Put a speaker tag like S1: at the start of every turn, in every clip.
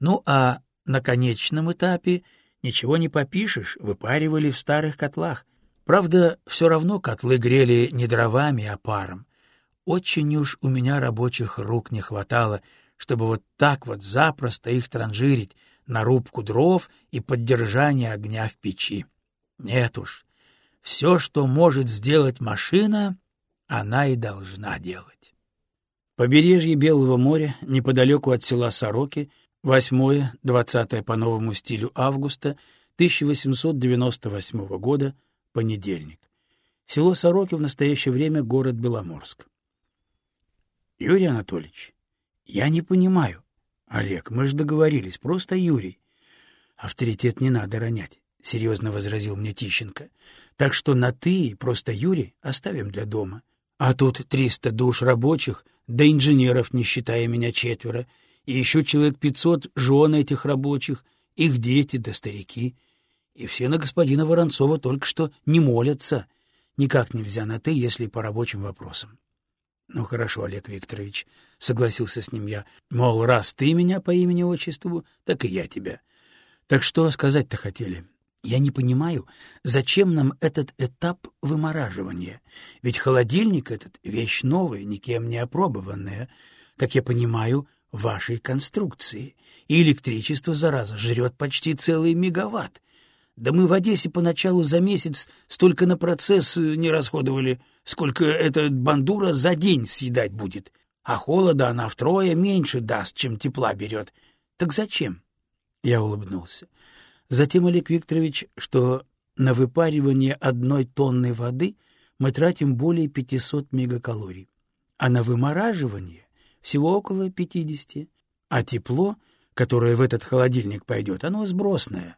S1: Ну а на конечном этапе ничего не попишешь, выпаривали в старых котлах. Правда, все равно котлы грели не дровами, а паром. Очень уж у меня рабочих рук не хватало, чтобы вот так вот запросто их транжирить на рубку дров и поддержание огня в печи. Нет уж, все, что может сделать машина, она и должна делать. Побережье Белого моря, неподалеку от села Сороки, 8-20 по новому стилю августа 1898 года, понедельник. Село Сороки в настоящее время город Беломорск. Юрий Анатольевич, я не понимаю. Олег, мы же договорились, просто Юрий. Авторитет не надо ронять, серьезно возразил мне Тищенко. Так что на ты просто Юрий оставим для дома. А тут триста душ рабочих, да инженеров, не считая меня четверо, и еще человек пятьсот жен этих рабочих, их дети да старики. И все на господина Воронцова только что не молятся. Никак нельзя на «ты», если по рабочим вопросам. — Ну, хорошо, Олег Викторович, — согласился с ним я. — Мол, раз ты меня по имени-отчеству, так и я тебя. Так что сказать-то хотели? Я не понимаю, зачем нам этот этап вымораживания? Ведь холодильник этот — вещь новая, никем не опробованная. Как я понимаю, вашей конструкции. И электричество, зараза, жрет почти целый мегаватт. Да мы в Одессе поначалу за месяц столько на процесс э, не расходовали, сколько эта бандура за день съедать будет. А холода она втрое меньше даст, чем тепла берет. Так зачем? Я улыбнулся. Затем, Олег Викторович, что на выпаривание одной тонны воды мы тратим более 500 мегакалорий, а на вымораживание всего около 50, а тепло, которое в этот холодильник пойдет, оно сбросное.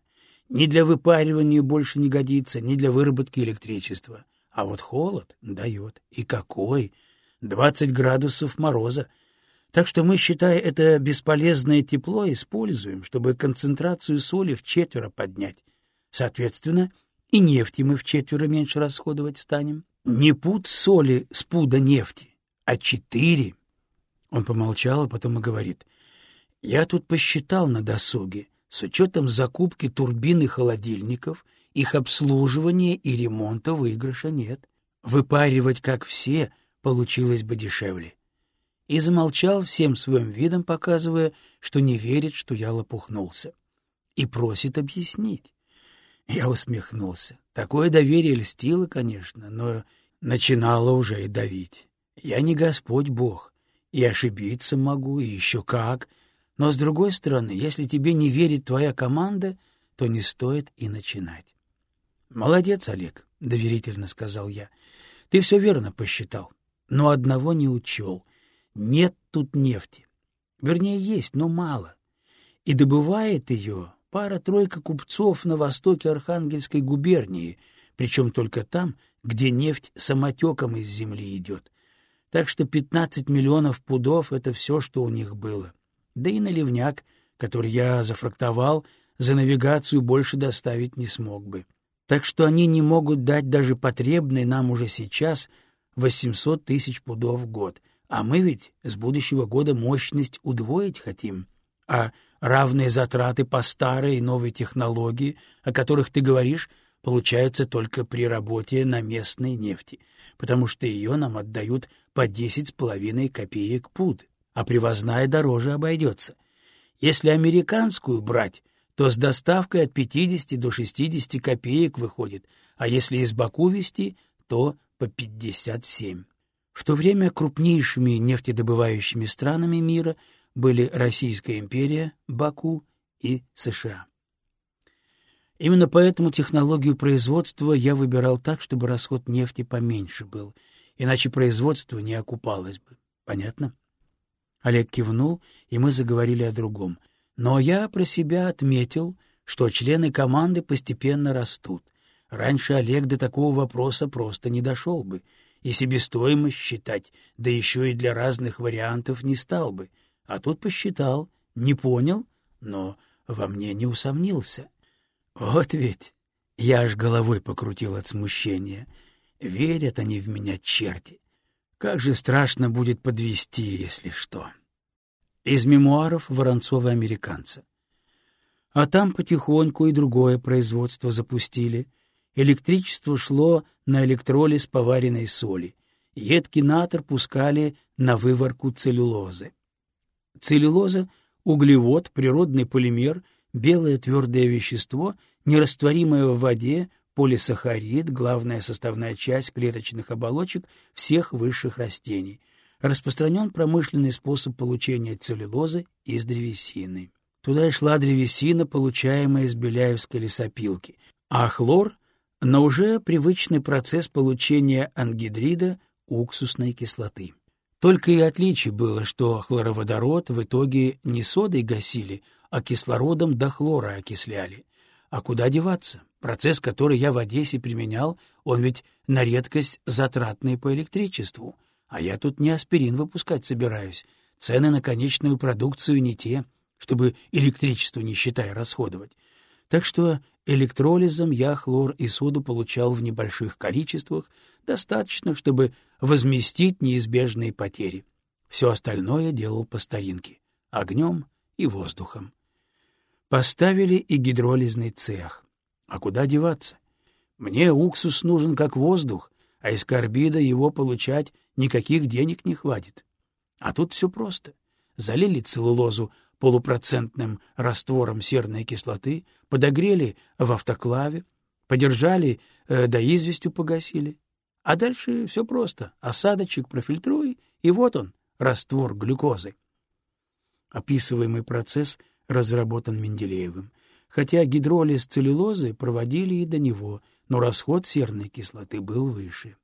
S1: Ни для выпаривания больше не годится, ни для выработки электричества. А вот холод дает. И какой! 20 градусов мороза. Так что мы, считая это бесполезное тепло, используем, чтобы концентрацию соли в четверо поднять. Соответственно, и нефти мы в четверо меньше расходовать станем. Не пуд соли с пуда нефти, а четыре он помолчал, а потом и говорит. — Я тут посчитал на досуге, с учетом закупки турбин и холодильников, их обслуживания и ремонта выигрыша нет. Выпаривать, как все, получилось бы дешевле. И замолчал всем своим видом, показывая, что не верит, что я лопухнулся. И просит объяснить. Я усмехнулся. Такое доверие льстило, конечно, но начинало уже и давить. Я не Господь Бог, и ошибиться могу, и еще как. Но, с другой стороны, если тебе не верит твоя команда, то не стоит и начинать. — Молодец, Олег, — доверительно сказал я. — Ты все верно посчитал, но одного не учел. Нет тут нефти. Вернее, есть, но мало. И добывает ее пара-тройка купцов на востоке Архангельской губернии, причем только там, где нефть самотеком из земли идет. Так что 15 миллионов пудов — это все, что у них было. Да и наливняк, который я зафрактовал, за навигацию больше доставить не смог бы. Так что они не могут дать даже потребной нам уже сейчас 800 тысяч пудов в год. А мы ведь с будущего года мощность удвоить хотим. А равные затраты по старой и новой технологии, о которых ты говоришь, получаются только при работе на местной нефти, потому что ее нам отдают по десять с половиной копеек пуд, а привозная дороже обойдется. Если американскую брать, то с доставкой от 50 до 60 копеек выходит, а если из Баку везти, то по 57. В то время крупнейшими нефтедобывающими странами мира были Российская империя, Баку и США. Именно поэтому технологию производства я выбирал так, чтобы расход нефти поменьше был — иначе производство не окупалось бы. Понятно? Олег кивнул, и мы заговорили о другом. Но я про себя отметил, что члены команды постепенно растут. Раньше Олег до такого вопроса просто не дошел бы, и себестоимость считать, да еще и для разных вариантов не стал бы. А тут посчитал, не понял, но во мне не усомнился. Вот ведь я аж головой покрутил от смущения — Верят они в меня, черти. Как же страшно будет подвести, если что. Из мемуаров Воронцова-американца. А там потихоньку и другое производство запустили. Электричество шло на электролиз поваренной соли. Едкий натр пускали на выварку целлюлозы. Целлюлоза — углевод, природный полимер, белое твердое вещество, нерастворимое в воде, полисахарид, главная составная часть клеточных оболочек всех высших растений. Распространен промышленный способ получения целлюлозы из древесины. Туда и шла древесина, получаемая из беляевской лесопилки, а хлор — на уже привычный процесс получения ангидрида уксусной кислоты. Только и отличие было, что хлороводород в итоге не содой гасили, а кислородом до хлора окисляли. А куда деваться? Процесс, который я в Одессе применял, он ведь на редкость затратный по электричеству. А я тут не аспирин выпускать собираюсь. Цены на конечную продукцию не те, чтобы электричество не считая расходовать. Так что электролизом я хлор и соду получал в небольших количествах, достаточно, чтобы возместить неизбежные потери. Все остальное делал по старинке — огнем и воздухом. Поставили и гидролизный цех. А куда деваться? Мне уксус нужен как воздух, а из карбида его получать никаких денег не хватит. А тут все просто. Залили целлулозу полупроцентным раствором серной кислоты, подогрели в автоклаве, подержали, э, да известью погасили. А дальше все просто. Осадочек профильтруй, и вот он, раствор глюкозы. Описываемый процесс разработан Менделеевым. Хотя гидролиз целлюлозы проводили и до него, но расход серной кислоты был выше.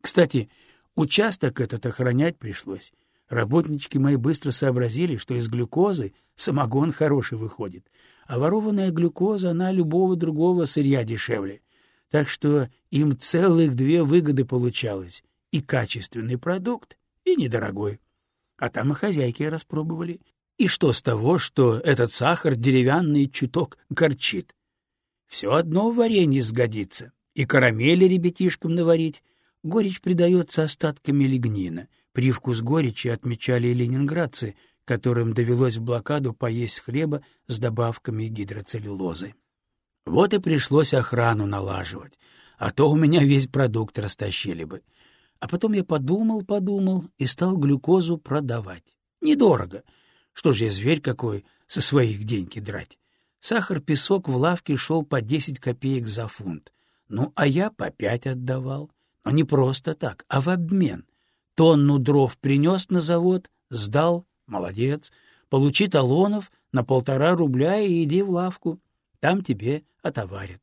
S1: Кстати, участок этот охранять пришлось. Работнички мои быстро сообразили, что из глюкозы самогон хороший выходит, а ворованная глюкоза, она любого другого сырья дешевле. Так что им целых две выгоды получалось — и качественный продукт, и недорогой. А там и хозяйки распробовали. И что с того, что этот сахар деревянный чуток горчит? Все одно в варенье сгодится. И карамели ребятишкам наварить. Горечь придается остатками лигнина. Привкус горечи отмечали и ленинградцы, которым довелось в блокаду поесть хлеба с добавками гидроцеллюлозы. Вот и пришлось охрану налаживать, а то у меня весь продукт растащили бы. А потом я подумал-подумал и стал глюкозу продавать. Недорого. Что же я зверь какой, со своих деньги драть? Сахар-песок в лавке шел по десять копеек за фунт. Ну, а я по пять отдавал. Но не просто так, а в обмен. Тонну дров принес на завод, сдал, молодец. Получи талонов на полтора рубля и иди в лавку. Там тебе отоварят.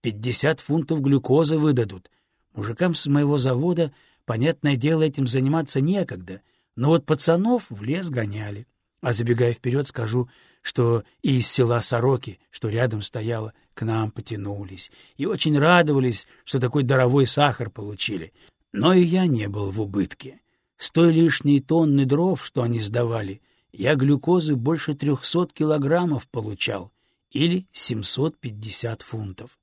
S1: Пятьдесят фунтов глюкозы выдадут. Мужикам с моего завода, понятное дело, этим заниматься некогда, но вот пацанов в лес гоняли. А забегая вперед, скажу, что и из села Сороки, что рядом стояло, к нам потянулись и очень радовались, что такой даровой сахар получили. Но и я не был в убытке. С той лишней тонны дров, что они сдавали, я глюкозы больше трехсот килограммов получал, или 750 фунтов.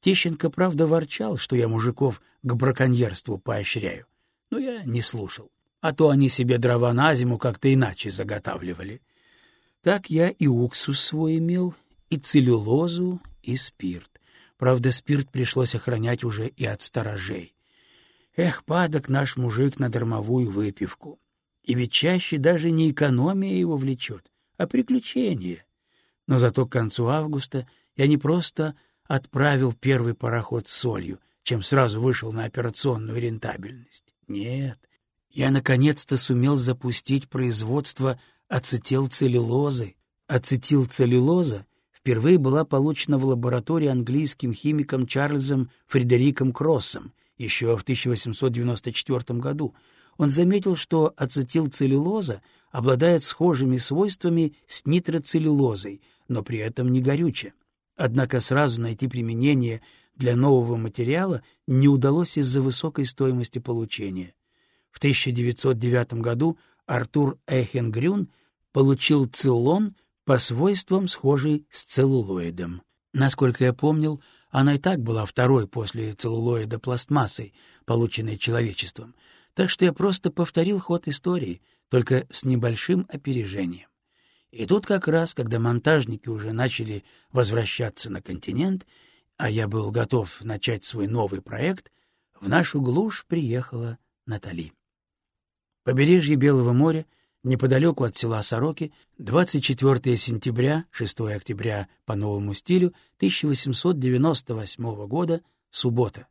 S1: Тищенко, правда, ворчал, что я мужиков к браконьерству поощряю, но я не слушал, а то они себе дрова на зиму как-то иначе заготавливали. Так я и уксус свой имел, и целлюлозу, и спирт. Правда, спирт пришлось охранять уже и от сторожей. Эх, падок наш мужик на дармовую выпивку. И ведь чаще даже не экономия его влечет, а приключения. Но зато к концу августа я не просто отправил первый пароход с солью, чем сразу вышел на операционную рентабельность. Нет, я наконец-то сумел запустить производство ацетилцеллюлозы. Ацетилцеллюлоза впервые была получена в лаборатории английским химиком Чарльзом Фредериком Кроссом еще в 1894 году. Он заметил, что ацетилцеллюлоза обладает схожими свойствами с нитроцеллюлозой, но при этом не горюче. Однако сразу найти применение для нового материала не удалось из-за высокой стоимости получения. В 1909 году Артур Эхенгрюн получил циллон по свойствам схожий с целлулоидом. Насколько я помнил, она и так была второй после целлулоида пластмассой, полученной человечеством, так что я просто повторил ход истории, только с небольшим опережением. И тут как раз, когда монтажники уже начали возвращаться на континент, а я был готов начать свой новый проект, в нашу глушь приехала Натали. Побережье Белого моря, неподалеку от села Сороки, 24 сентября, 6 октября по новому стилю 1898 года, суббота.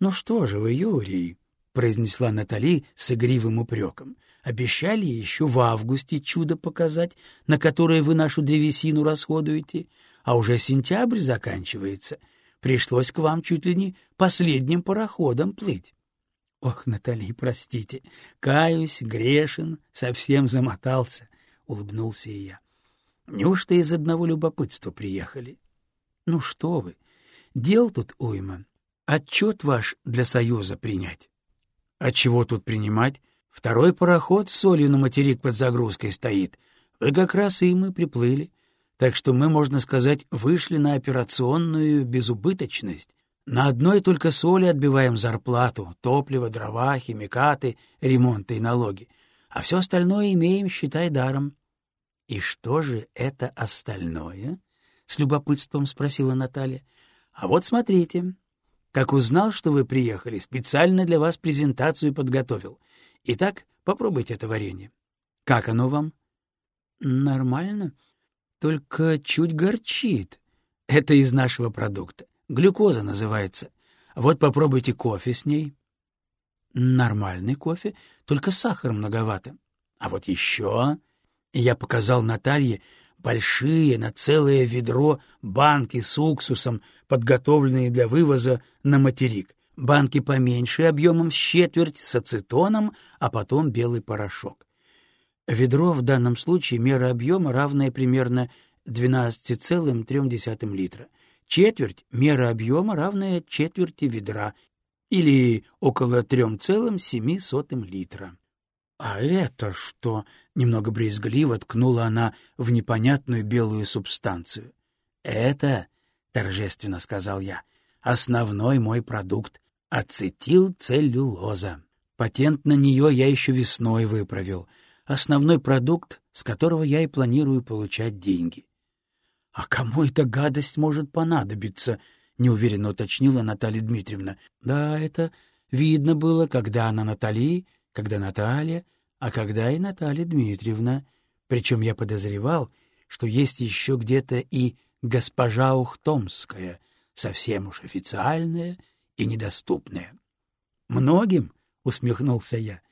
S1: «Ну что же вы, Юрий?» — произнесла Натали с игривым упреком. «Обещали еще в августе чудо показать, на которое вы нашу древесину расходуете, а уже сентябрь заканчивается. Пришлось к вам чуть ли не последним пароходом плыть». «Ох, Натали, простите, каюсь, грешен, совсем замотался», — улыбнулся и я. «Неужто из одного любопытства приехали?» «Ну что вы, дел тут уйма, отчет ваш для Союза принять. — А чего тут принимать? Второй пароход с солью на материк под загрузкой стоит. Вы как раз и мы приплыли. Так что мы, можно сказать, вышли на операционную безубыточность. На одной только соли отбиваем зарплату, топливо, дрова, химикаты, ремонты и налоги. А все остальное имеем, считай, даром. — И что же это остальное? — с любопытством спросила Наталья. — А вот смотрите, как узнал, что вы приехали, специально для вас презентацию подготовил. Итак, попробуйте это варенье. Как оно вам? Нормально, только чуть горчит. Это из нашего продукта. Глюкоза называется. Вот попробуйте кофе с ней. Нормальный кофе, только сахара многовато. А вот еще... Я показал Наталье большие на целое ведро банки с уксусом, подготовленные для вывоза на материк. Банки поменьше объемом с четверть с ацетоном, а потом белый порошок. Ведро в данном случае мера объема равная примерно 12,3 литра. Четверть — мера объема, равная четверти ведра, или около 3,7 литра. «А это что?» — немного брезгливо ткнула она в непонятную белую субстанцию. «Это, — торжественно сказал я, — основной мой продукт — ацетилцеллюлоза. Патент на нее я еще весной выправил. Основной продукт, с которого я и планирую получать деньги». «А кому эта гадость может понадобиться?» — неуверенно уточнила Наталья Дмитриевна. «Да, это видно было, когда она Натали когда Наталья, а когда и Наталья Дмитриевна. Причем я подозревал, что есть еще где-то и госпожа Ухтомская, совсем уж официальная и недоступная. «Многим?» — усмехнулся я.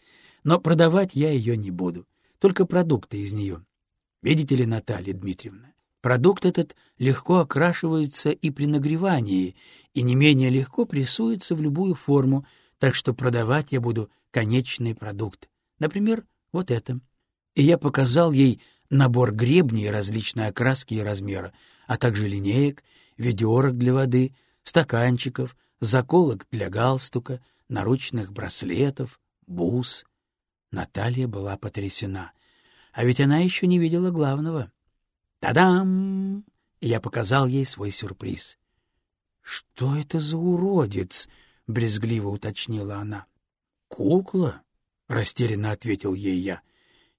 S1: «Но продавать я ее не буду, только продукты из нее. Видите ли, Наталья Дмитриевна, продукт этот легко окрашивается и при нагревании, и не менее легко прессуется в любую форму, так что продавать я буду конечный продукт. Например, вот это. И я показал ей набор гребней различной окраски и размера, а также линеек, ведерок для воды, стаканчиков, заколок для галстука, наручных браслетов, бус. Наталья была потрясена. А ведь она еще не видела главного. «Та-дам!» Я показал ей свой сюрприз. «Что это за уродец?» — брезгливо уточнила она. «Кукла?» — растерянно ответил ей я.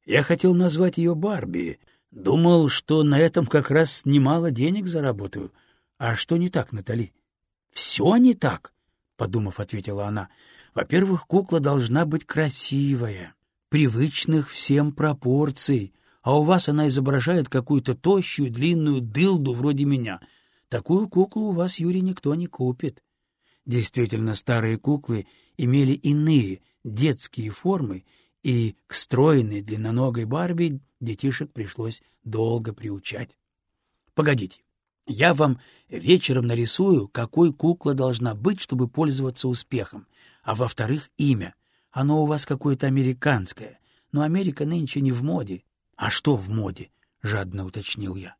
S1: «Я хотел назвать ее Барби. Думал, что на этом как раз немало денег заработаю. А что не так, Натали?» «Все не так», — подумав, ответила она. «Во-первых, кукла должна быть красивая, привычных всем пропорций, а у вас она изображает какую-то тощую, длинную дылду вроде меня. Такую куклу у вас, Юрий, никто не купит. Действительно, старые куклы имели иные, детские формы, и к стройной длинноногой Барби детишек пришлось долго приучать. Погодите, я вам вечером нарисую, какой кукла должна быть, чтобы пользоваться успехом. А во-вторых, имя. Оно у вас какое-то американское. Но Америка нынче не в моде. А что в моде? — жадно уточнил я.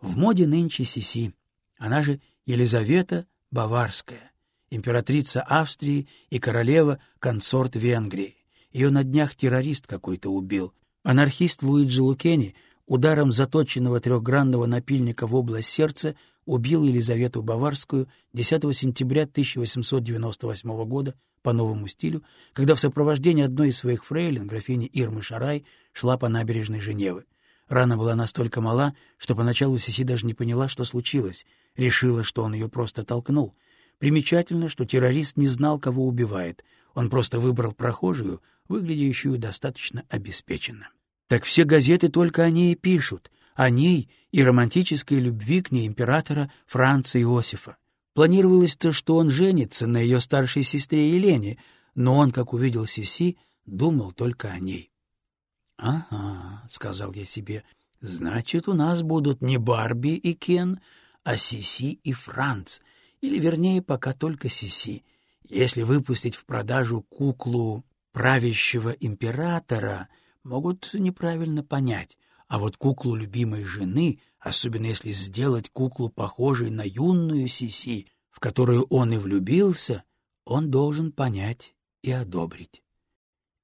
S1: В моде нынче Сиси. Она же Елизавета Баварская императрица Австрии и королева-консорт Венгрии. Ее на днях террорист какой-то убил. Анархист Луиджи Лукени ударом заточенного трехгранного напильника в область сердца убил Елизавету Баварскую 10 сентября 1898 года по новому стилю, когда в сопровождении одной из своих фрейлин, графини Ирмы Шарай, шла по набережной Женевы. Рана была настолько мала, что поначалу Сиси даже не поняла, что случилось. Решила, что он ее просто толкнул. Примечательно, что террорист не знал, кого убивает. Он просто выбрал прохожую, выглядящую достаточно обеспеченно. Так все газеты только о ней и пишут. О ней и романтической любви к ней императора Франца Иосифа. Планировалось-то, что он женится на ее старшей сестре Елене, но он, как увидел Сиси, думал только о ней. — Ага, — сказал я себе, — значит, у нас будут не Барби и Кен, а Сиси и Франц, или, вернее, пока только Сиси. Если выпустить в продажу куклу правящего императора, могут неправильно понять, а вот куклу любимой жены, особенно если сделать куклу похожей на юную Сиси, в которую он и влюбился, он должен понять и одобрить.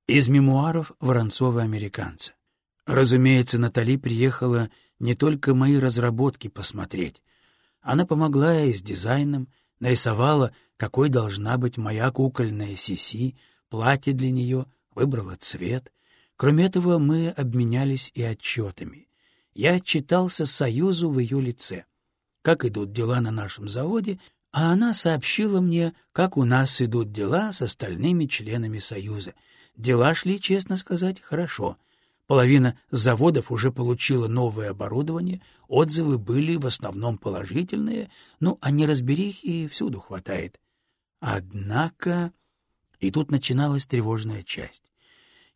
S1: Из мемуаров Воронцова-американца. Разумеется, Натали приехала не только мои разработки посмотреть. Она помогла и с дизайном, нарисовала, какой должна быть моя кукольная Сиси, платье для нее, выбрала цвет. Кроме этого, мы обменялись и отчетами. Я отчитался Союзу в ее лице. Как идут дела на нашем заводе, а она сообщила мне, как у нас идут дела с остальными членами Союза — Дела шли, честно сказать, хорошо. Половина заводов уже получила новое оборудование, отзывы были в основном положительные, ну, а неразберихи всюду хватает. Однако... И тут начиналась тревожная часть.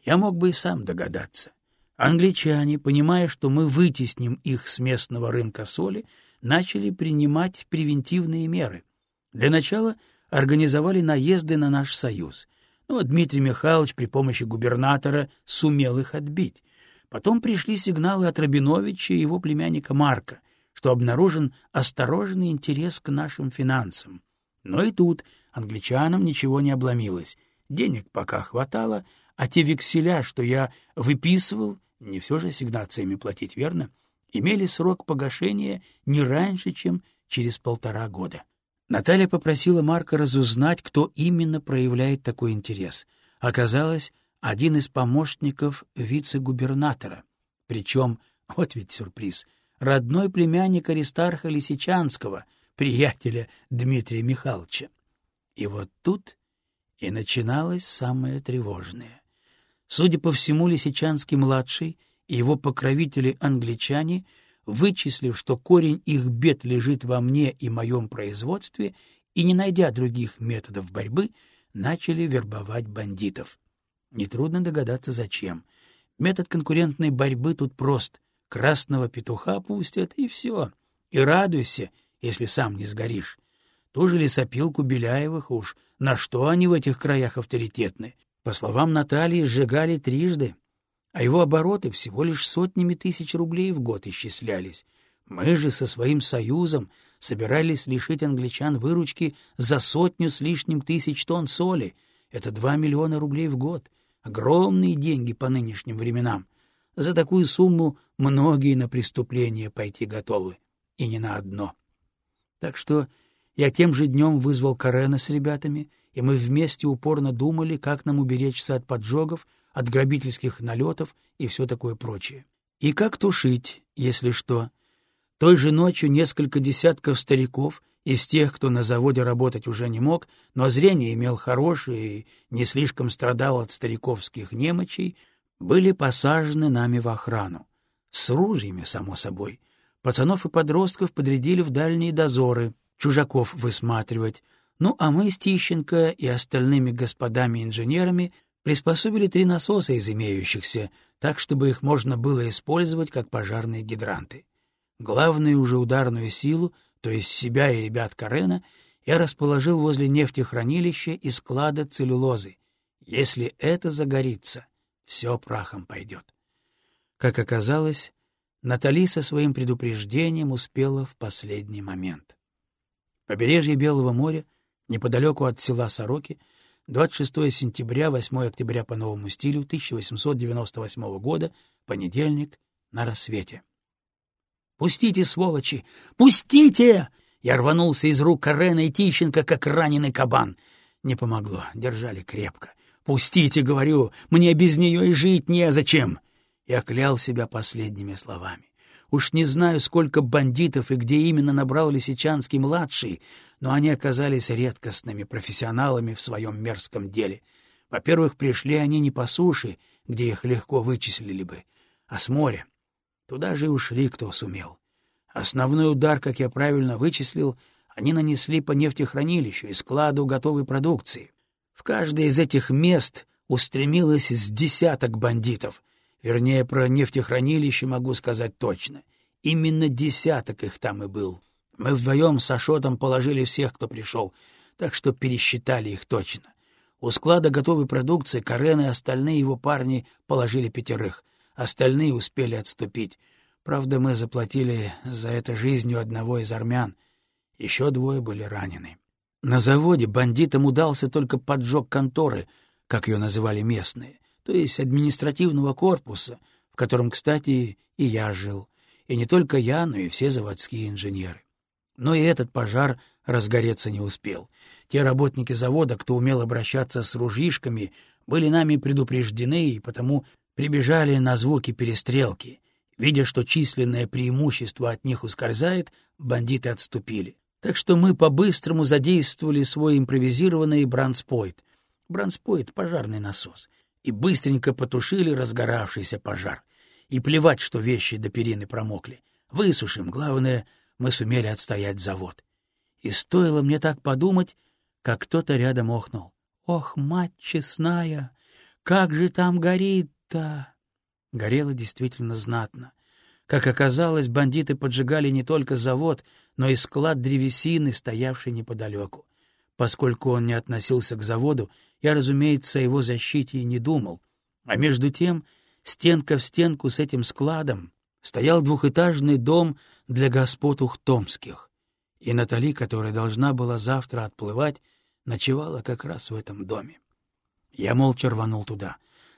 S1: Я мог бы и сам догадаться. Англичане, понимая, что мы вытесним их с местного рынка соли, начали принимать превентивные меры. Для начала организовали наезды на наш союз — но Дмитрий Михайлович при помощи губернатора сумел их отбить. Потом пришли сигналы от Рабиновича и его племянника Марка, что обнаружен осторожный интерес к нашим финансам. Но и тут англичанам ничего не обломилось. Денег пока хватало, а те векселя, что я выписывал, не все же сигнациями платить, верно, имели срок погашения не раньше, чем через полтора года. Наталья попросила Марка разузнать, кто именно проявляет такой интерес. Оказалось, один из помощников вице-губернатора. Причем, вот ведь сюрприз, родной племянник Аристарха Лисичанского, приятеля Дмитрия Михайловича. И вот тут и начиналось самое тревожное. Судя по всему, Лисичанский-младший и его покровители-англичане — вычислив, что корень их бед лежит во мне и моем производстве, и, не найдя других методов борьбы, начали вербовать бандитов. Нетрудно догадаться, зачем. Метод конкурентной борьбы тут прост. Красного петуха пустят, и все. И радуйся, если сам не сгоришь. Ту же лесопилку Беляевых уж, на что они в этих краях авторитетны. По словам Натальи, сжигали трижды, а его обороты всего лишь сотнями тысяч рублей в год исчислялись. Мы же со своим союзом собирались лишить англичан выручки за сотню с лишним тысяч тонн соли. Это два миллиона рублей в год. Огромные деньги по нынешним временам. За такую сумму многие на преступление пойти готовы. И не на одно. Так что я тем же днем вызвал Карена с ребятами, и мы вместе упорно думали, как нам уберечься от поджогов, от грабительских налетов и все такое прочее. И как тушить, если что. Той же ночью несколько десятков стариков из тех, кто на заводе работать уже не мог, но зрение имел хорошее и не слишком страдал от стариковских немочей, были посажены нами в охрану. С ружьями, само собой. Пацанов и подростков подрядили в дальние дозоры, чужаков высматривать, ну а мы с Тищенко и остальными господами-инженерами приспособили три насоса из имеющихся, так, чтобы их можно было использовать как пожарные гидранты. Главную уже ударную силу, то есть себя и ребят Карена, я расположил возле нефтехранилища и склада целлюлозы. Если это загорится, все прахом пойдет. Как оказалось, Натали со своим предупреждением успела в последний момент. Побережье Белого моря, неподалеку от села Сороки, 26 сентября, 8 октября по новому стилю 1898 года, понедельник, на рассвете. «Пустите, сволочи! Пустите!» Я рванулся из рук Карена и Тищенко, как раненый кабан. Не помогло, держали крепко. «Пустите, — говорю, — мне без нее и жить незачем!» Я клял себя последними словами. Уж не знаю, сколько бандитов и где именно набрал Лисичанский-младший, но они оказались редкостными профессионалами в своем мерзком деле. Во-первых, пришли они не по суше, где их легко вычислили бы, а с моря. Туда же и ушли, кто сумел. Основной удар, как я правильно вычислил, они нанесли по нефтехранилищу и складу готовой продукции. В каждое из этих мест устремилось с десяток бандитов, Вернее, про нефтехранилище могу сказать точно. Именно десяток их там и был. Мы вдвоем с Ашотом положили всех, кто пришел, так что пересчитали их точно. У склада готовой продукции Карен и остальные его парни положили пятерых, остальные успели отступить. Правда, мы заплатили за это жизнью одного из армян. Еще двое были ранены. На заводе бандитам удался только поджог конторы, как ее называли местные то есть административного корпуса, в котором, кстати, и я жил, и не только я, но и все заводские инженеры. Но и этот пожар разгореться не успел. Те работники завода, кто умел обращаться с ружьишками, были нами предупреждены и потому прибежали на звуки перестрелки. Видя, что численное преимущество от них ускользает, бандиты отступили. Так что мы по-быстрому задействовали свой импровизированный бранспойт. Бранспойт — пожарный насос и быстренько потушили разгоравшийся пожар. И плевать, что вещи до перины промокли. Высушим, главное, мы сумели отстоять завод. И стоило мне так подумать, как кто-то рядом охнул. «Ох, мать честная, как же там горит-то!» Горело действительно знатно. Как оказалось, бандиты поджигали не только завод, но и склад древесины, стоявший неподалеку. Поскольку он не относился к заводу, я, разумеется, о его защите и не думал. А между тем, стенка в стенку с этим складом стоял двухэтажный дом для господ Ухтомских. И Натали, которая должна была завтра отплывать, ночевала как раз в этом доме. Я молча рванул туда.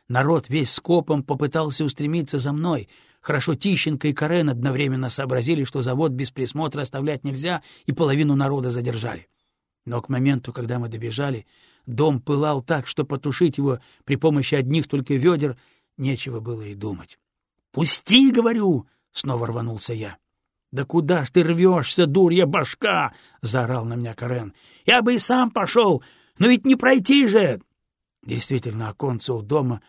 S1: Народ весь скопом попытался устремиться за мной. Хорошо Тищенко и Карен одновременно сообразили, что завод без присмотра оставлять нельзя, и половину народа задержали. Но к моменту, когда мы добежали, дом пылал так, что потушить его при помощи одних только ведер нечего было и думать. — Пусти, говорю! — снова рванулся я. — Да куда ж ты рвешься, дурья башка? — заорал на меня Карен. — Я бы и сам пошел, но ведь не пройти же! Действительно, оконца у дома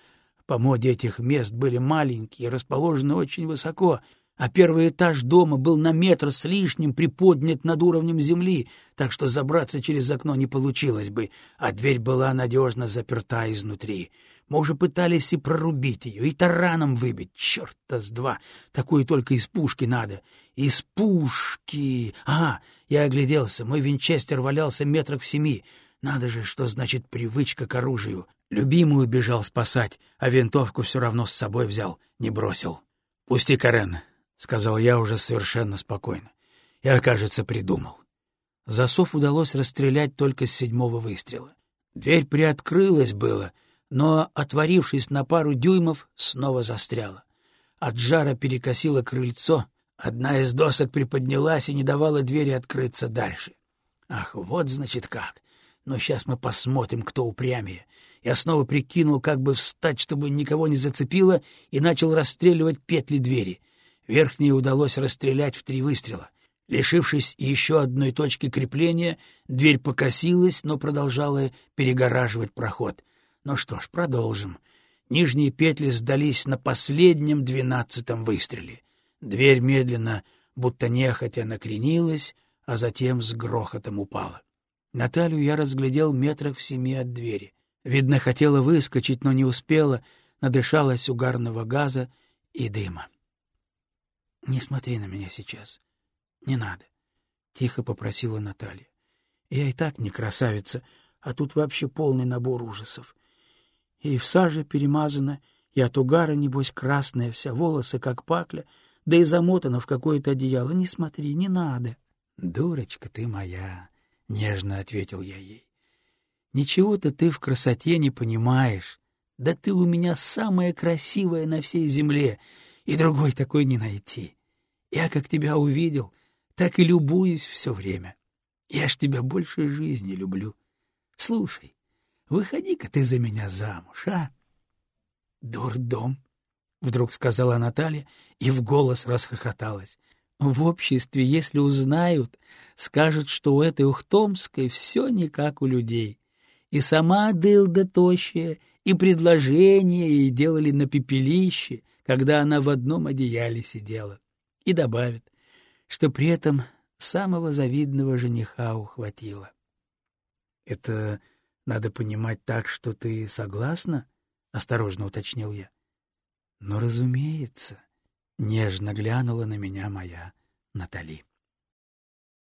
S1: по моде этих мест были маленькие, расположены очень высоко — а первый этаж дома был на метр с лишним приподнят над уровнем земли, так что забраться через окно не получилось бы, а дверь была надежно заперта изнутри. Мы уже пытались и прорубить ее, и тараном выбить, черта с два, такую только из пушки надо. Из пушки! Ага, я огляделся, мой винчестер валялся метрах в семи. Надо же, что значит привычка к оружию. Любимую бежал спасать, а винтовку все равно с собой взял, не бросил. — Пусти, Карен, — сказал я уже совершенно спокойно. Я, кажется, придумал. Засов удалось расстрелять только с седьмого выстрела. Дверь приоткрылась было, но, отворившись на пару дюймов, снова застряла. От жара перекосило крыльцо, одна из досок приподнялась и не давала двери открыться дальше. Ах, вот значит как. Но сейчас мы посмотрим, кто упрямее. Я снова прикинул, как бы встать, чтобы никого не зацепило, и начал расстреливать петли двери — Верхнее удалось расстрелять в три выстрела. Лишившись еще одной точки крепления, дверь покосилась, но продолжала перегораживать проход. Ну что ж, продолжим. Нижние петли сдались на последнем двенадцатом выстреле. Дверь медленно, будто нехотя, накренилась, а затем с грохотом упала. Наталью я разглядел метрах в семи от двери. Видно, хотела выскочить, но не успела, надышалась угарного газа и дыма. — Не смотри на меня сейчас. Не надо, — тихо попросила Наталья. — Я и так не красавица, а тут вообще полный набор ужасов. И в саже перемазана, и от угара, небось, красная вся, волосы как пакля, да и замотана в какое-то одеяло. Не смотри, не надо. — Дурочка ты моя, — нежно ответил я ей. — Ничего-то ты в красоте не понимаешь. Да ты у меня самая красивая на всей земле, — и другой такой не найти. Я как тебя увидел, так и любуюсь все время. Я ж тебя больше жизни люблю. Слушай, выходи-ка ты за меня замуж, а? Дурдом, — вдруг сказала Наталья и в голос расхохоталась. В обществе, если узнают, скажут, что у этой Ухтомской все не как у людей. И сама дылда тощая, и предложения ей делали на пепелище, когда она в одном одеяле сидела. И добавит, что при этом самого завидного жениха ухватила. — Это надо понимать так, что ты согласна? — осторожно уточнил я. — Ну, разумеется. — нежно глянула на меня моя Натали.